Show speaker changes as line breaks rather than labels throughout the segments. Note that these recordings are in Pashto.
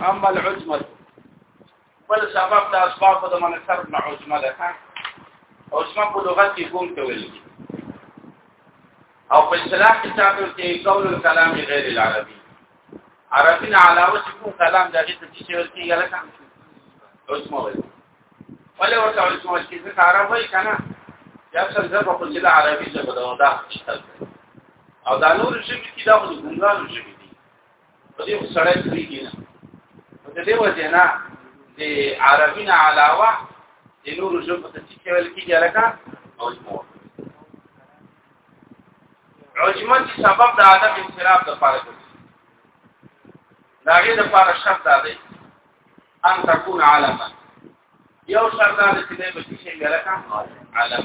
اما العجمه بل سبب د اسباب د منصب نه عجمه ده او اسمه په لغت کې کوم ته ویل او په اصطلاح کې تاسو ته قول الكلام غیر العربي عربي نه علاوه کوم کلام دغه څه چې ویل کېږي لکه اسمه ویل ولې ورته اسمه ویل کېږي عرب وایي کنه یا څه ځکه په اصطلاح عربي څه بدو دا او دا نور شي چې دا خو ګنګانو شي په دې سړی کېږي نه په دې وجه نه د عربي نه علاوه د نورو ژبو ته چې ویل کېږي لکه عجمه عجمه چې سبب د عدم انصراف د پاره کوي دا غي د پاره شرط دا دی ان تكون علما یو شرط دا چې د بشي شي لکه علم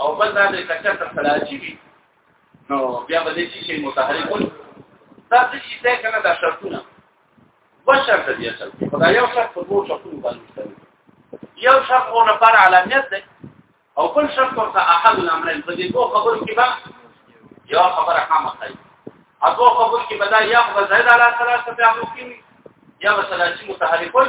او بل دا د کچا تر فلاجی وي نو بیا به دې شي متحرکون دا څه شي ته کنه دا شرطونه و شرط دی اصل دا یو شرط په دوه شرطونو باندې یو شرط هو نه پر علامت دی او بل شرط ورته احد الامرين په دې دوه خبرو کې به یو خبره هم کوي اګو خبر کې بدا یا په زید علی ثلاثه په امر کې یا مثلا چې متحرکون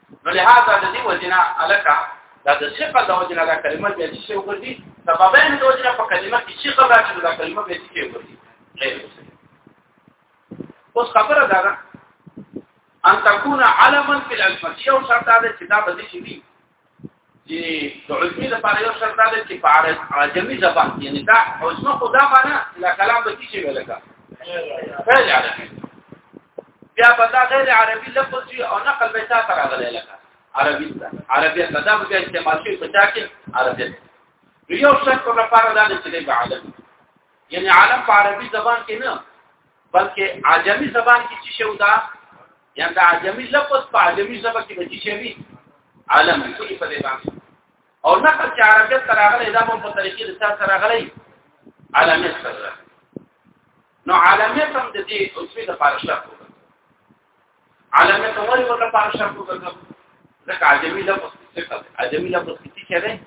نو لهدا د دې وجنه الکا دا د صفه د وجنه دا کلمه بیا چې شی وګرځي سببین د وجنه په کلمه کې شی خبره چې دا کلمه بیا چې وګرځي غیر اوس خبره دا ده ان تكون علما في الالفاظ یو شرط دا چې دا به شي چې د علمي لپاره یو شرط دی چې په عرب عجمي زبان کې نه دا او څه خدا باندې لا کلام به کیږي ولکه غیر عربي بیا په دا غیر عربي لفظ شي او نقل به تاسو راغلی لکه عربي دا عربي دا به استعمال شي په تاکي عربي یو شرط په لپاره دا چې دی عالم یعنی عالم په عربي زبان کې نه بلکې عجمي زبان کې چې شو دا یا دا عجمی لفظ په عجمی ژبه کې بچی شوی عالم کوي په دې باندې او نه کړ چې عربیت تر هغه دا په طریقې د څار سره غلي عالمیت سره نو عالمیت هم د دې اوسې د پاره شرط وکړ عالمیت هم ورته په پاره شرط وکړ ځکه عجمی لفظ څه کوي عجمی لفظ څه کوي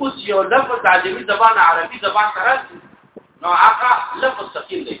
اوس یو لفظ عجمی زبان عربي زبان سره نو هغه لفظ ثقيل دی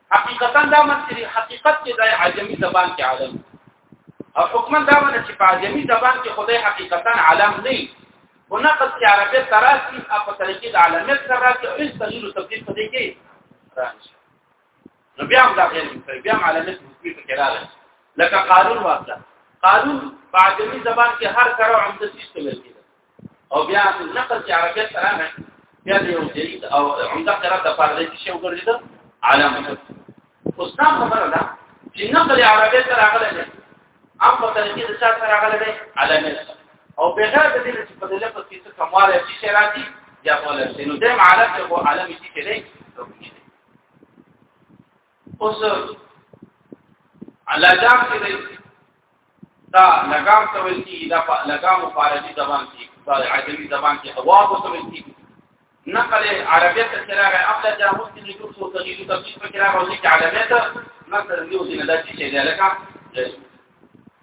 حقیقتا دا من چې حقیقت کې د عجمی زبان کې عالم او حکما دا من چې په عجمی زبان کې خدای حقیقتا عالم نه او نقد چې عربی تراسی په طریقې د عالمیت سره کې او هیڅ تغییر او تبدیل پدې کې راځي نو بیا هم دا غیر بیا هم عالمیت مفید کې راځي لکه قانون واقعا قانون په عجمی زبان کې هر سره عمده سیستم دی او بیا نقل چې عربیت سره نه بیا د یو جدید او عمده قرات د پاره د شی وګرځید عالم اوس دا خبره ده چې نقل عربیت سره راغلی دی ام په طریقې د چا سره راغلی دی عالم او بغیر د دې چې په دې لپاره کې څه کمواله شي چې راځي یا ولا شي نو دیم عالم او عالم چې کې دی اوس لګام کې دی دا لګام ته ویل کېږي دا په لګامو په عربي زبان کې په عجمي زبان کې هوا ته ویل کېږي نقل عربیت ته چې راغی افلا جا مسلم یو څو تغییر او تفصیل پکې راغلی چې عربیت مثلا یو ځینې دا چې دی لکه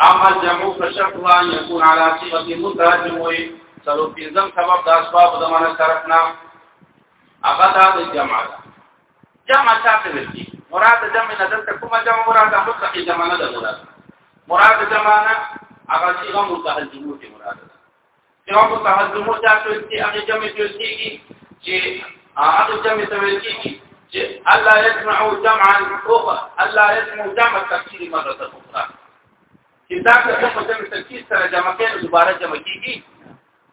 اما جمع فشرط لا يكون على صيغه مترجم وي سلو پنځم سبب د اسباب د معنا صرف نه هغه دا د جمع ده جمع څه ویل کی مراد جمع نه دلته کومه جمع مراد ده مطلق جمع نه ده مراد مراد جمع نه هغه صيغه مترجمه دي مراد یو کو تحزمو دا چې هغه جمع کیږي چې هغه جمع ته ویل کیږي چې الله يسمع جمعا اخر الله يسمع جمع تفسیر مره ته اخرى چې دا څه په جمع تفسیر سره جمع کړي دوباره جمع کیږي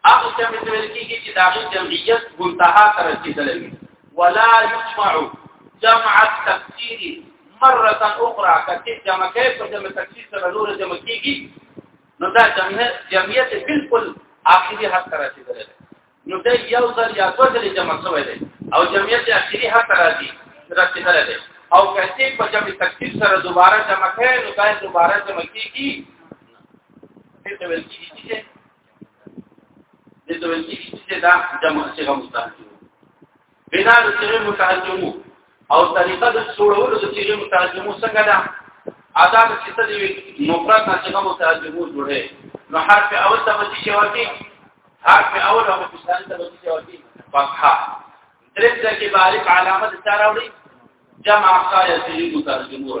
هغه جمع ته ویل کیږي چې دا غي جمعیت منتها ته رسیدلې ولا يسمع جمع التفسير مره اخرى کته جمع کې په جمع تفسیر سره نور جمع کیږي نو دا جمعیت جمعیت بالکل اخیری حد ته رسیدلی نو دا یو ځل یا دوه ځلې جمع شوی دی او جمعیت اخیری حد ته راځي رسیدلی دی او کله په جمع تکثیر سره دوباره جمع کړي نو دا دوباره جمع کیږي دته ویل کیږي چې دته ویل کیږي چې دا جمع څنګه مستحق بنا د صيغه مترجمو او طریقه د جوړولو د صيغه مترجمو څنګه ده ادا د صيغه د مفرد نه صيغه مترجمو جوړه نو حرف اول ته بچي شوی حرف اول او په ثاني ته بچي شوی فتحه درته کې بارک علامه د چاراوړي جمع اقصا يسيري مترجمو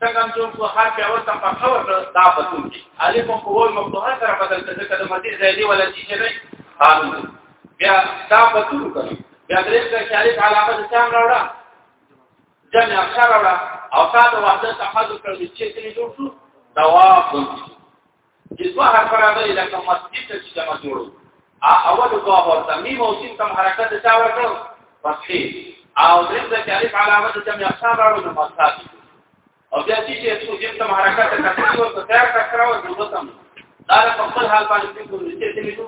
څنګه هم څوک په حرف اول ته په خبر دا بدلون دي الف په وو مفتوحه سره بدل کړي کله مدي زیدي ولا چی نه قانون بیا دا بدلون کوي بیا درې څه چې الف علامه د څنګه راوړه جمع اکثر راوړه او تا د وحدت تحذف کړل چې څه جوړ شو دواب چې دوه حرف راغلي لکه مسجد ته چې جمع جوړو اول دوه ورته میم او سین تم حرکت چا ورکړو فتحې او دریم د الف علامه د جمع اقسام راوړو نو مسجد او بیا چې چې څو جیم تم حرکت ته کتلی ورته تیار کړو او دوه تم دا په خپل حال باندې کوم چې دې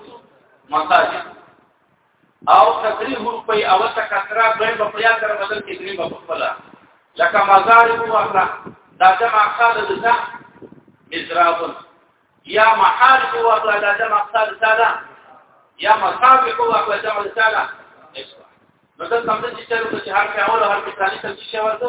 مسجد او کتری حروف په اول ته کتره دوی په خپل سره بدل کې درې په خپل لکه مزار او اخلا دا جمع خال د ځا مزراب یا محال او اخلا دا جمع خال ساده یا مصابق او اخلا جمع ساده نو دا څنګه چې چلو چې هر په اول هر په ثاني ته شي ورته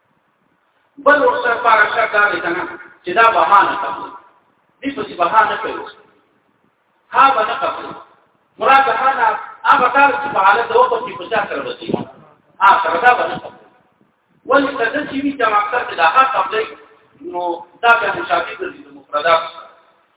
بل ورسره پاره شر دا دی کنه چې دا بهانه کوي دې په څه بهانه کوي ها باندې کوي مراد هغه هغه کار چې په حالت د وخت کې پچا سره وځي ها سره دا باندې کوي ولې کله چې وی چې مقصد دا ها قبلې نو دا به مشابه دي د مفردات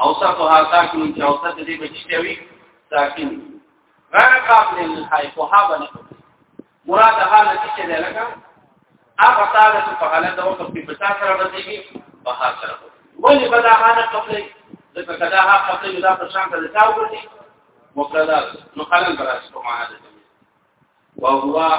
اوصفها ساکن چې اوصف دې بچتوي ساکن غیر قابل للحای په ها باندې مراد ها نتیجه ده لکه هغه تعالی په حالت د وخت په پتا سره بدلېږي په ها سره ولې بدا ها نه قبلې ځکه کدا ها قبلې دا په شان ته تا وګورئ مفردات نو قلم براسته معنا ده وهو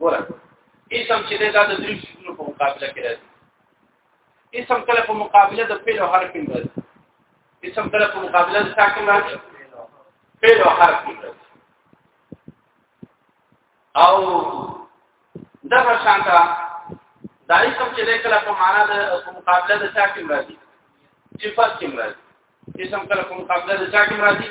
ګوره اسم چې دا د درې شکلو په مقابله کې راځي اسم کله په مقابله د فعل او حرف کې راځي اسم کله په مقابله د ساکن راځي فعل او حرف کې راځي او دا شانتا دا اسم چې کله په معنا د مقابله د ساکن راځي صفات کې راځي اسم کله په مقابله د ساکن راځي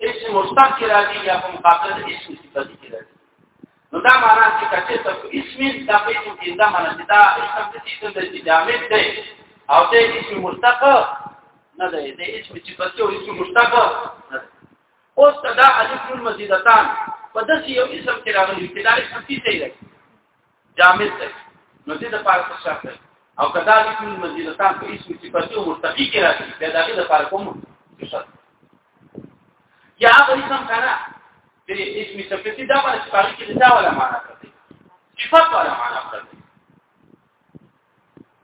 اسم مشتق کې راځي یا په مقابله د اسم صفت کې راځي نو دا معنا چې کته ته اسم د پیسو کې دا معنا چې دا اسم د دې څه د جامد دی او د اسم مشتق نه دی د اسم صفت او اسم مشتق نه دی اوس دا الف نون مزیدتان په داسې یو اسم کې راغلي چې دا اسم څه دی جامد دی نو دې د پاره څه شرط دی او کدا دې کوم مزیلتان په اسم صفاتي او مرتقي کې راځي دا دغه د پاره کوم شرط یا هغه اسم کنه د اسم صفاتي دا باندې چې پاره کې دا ولا معنا کوي صفات ولا معنا کوي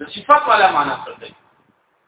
د صفات ولا معنا کوي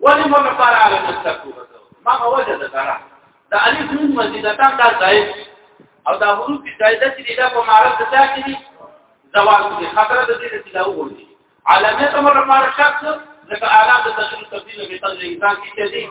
ولی مو لپاره علي مستقو ما وجه ده سره د علي نون مزیدتان دا ځای او دا حروف زائده چې دا په معرب د ځای کې دي زوال دي خطر د دې چې دا وګوري علامه ته مو لپاره شخص لکه اعلان د تشریح تبدیل به تل انسان کې دي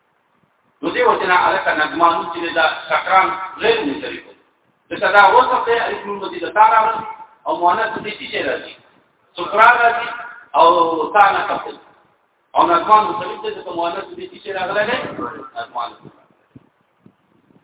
نو دې وجنه علاقه نګمانو چې دا سکران غیر منصرف دي دا دا وصف دی الف نون مدي دا راځي او مؤنث دې چې راځي سکران راځي او تا نه خپل او نګمان منصرف دي چې مؤنث دې چې راغلی دی نګمان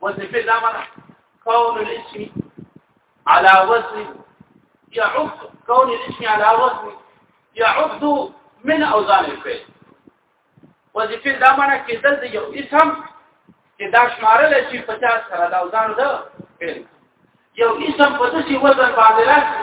وزن فعل امر كون الاسم على وزن يعد كون الاسم على وزن يعد من اوزان الفعل وزن فعل امر کېدل د یو اسم چې دا شمارل شي 50 سره د اوزان ده فعل یو اسم په دې وزن باندې راځي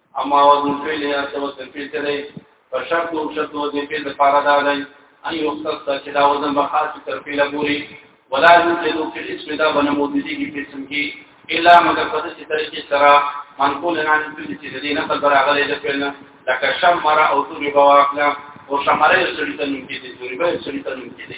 اما وزن فعل یا څه وزن فعل دی په شرط او شرط وزن فعل لپاره دا دی ان یختص چې دا وزن به خاص تر فعل پوری ولا یوجد فی الاسم دا بنمود دي کې اسم کې الا مگر په دې طریقې سره منقول نه نه دي چې دې نه خبر راغلي د فعل لکه شمر او توري بواکلا او شمره سړی ته نوم کې دي توري به سړی ته نوم کې دي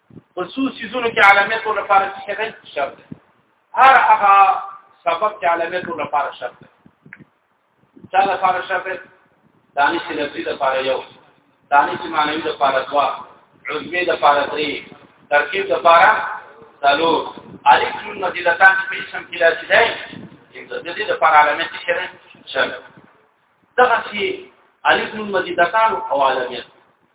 په څو سيزونو کې علامات ور لپاره څه دی شرط هر هغه سبب چې علامات ور لپاره شرط دی چا لپاره شرط دی دانش لفظي لپاره یو دانش معنوي لپاره دوا عضوي لپاره درې ترکیب لپاره څلور الف نون مزیدتان په اسم کې لاسي دی د دې لپاره علامات څه دی شرط دغه چې الف نون مزیدتان او علامات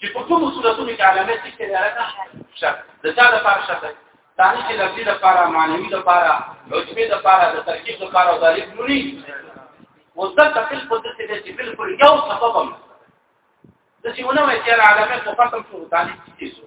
چې په کوم صورتونو کې علامه چې ته راځه شرط د چا د پاره شرط دی تاریخ لفظي د پاره معنوي د پاره لوجمه د پاره د ترکیب د پاره او د الف نونی وځکه په خپل د دې چې بالکل یو سبب هم د چې ونه وایي چې علامه په ختم شو تاریخ کې شو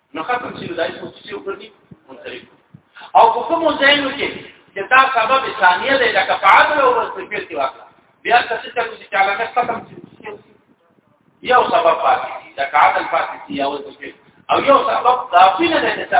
نو ختم شي دای څه چې وکړي منصرف او په کوم ځای کې چې دا سبب ثانیه دی لکه په عدل او صفر کې واقع بیا څه څه کوي چې علاقه ختم شي یو سبب پاتې دی لکه عدل پاتې دی او صفر او یو سبب دا پینه ده چې څه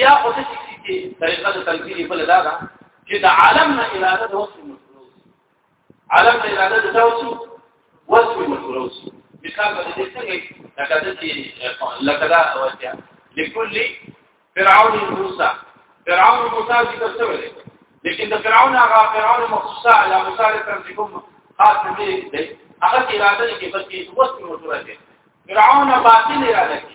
یا خو د شي کې طریقه د تلقین په لاره ده چې د عالم نه اراده د وصف مفروض عالم نه اراده د توسو وصف مفروض مثال د دې څنګه لکه د چې لکه دا وځه لكل فرعون موسی فرعون موسی چې څه ویل لیکن د فرعون هغه فرعون مخصوصه علی موسی علیه السلام خاص دې دی هغه اراده کې بلکې وصف مفروض دی فرعون باطل اراده کې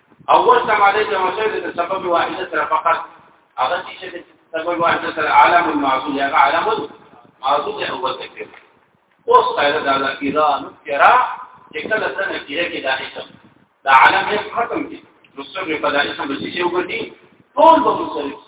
اول سماده جمع شوی د سبب واحده سره فقط هغه چې د سبب واحده سره عالم المعصول یا عالم المعصول دی اول تکلیف اوس قاعده دا ده چې دا نکرا چې کله څنګه کیږي کې دا اسم دا عالم یې ختم دي نو سر په دا اسم به شي وګړي ټول به مسلمان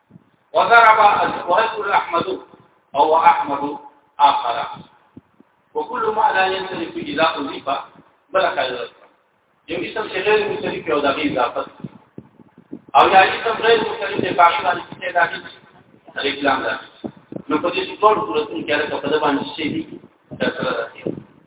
وضرب وذكر احمد او احمد اخر وكل ما لا ينتهي اذا اضيف بلا كذا یو اسم چې غیر مختلف او دغه اضافه او یا اسم غیر مختلف په باندې باندې چې دا دي ریکلام ده نو په دې ټول صورتونو کې هغه په دې باندې شي دي تر سره راځي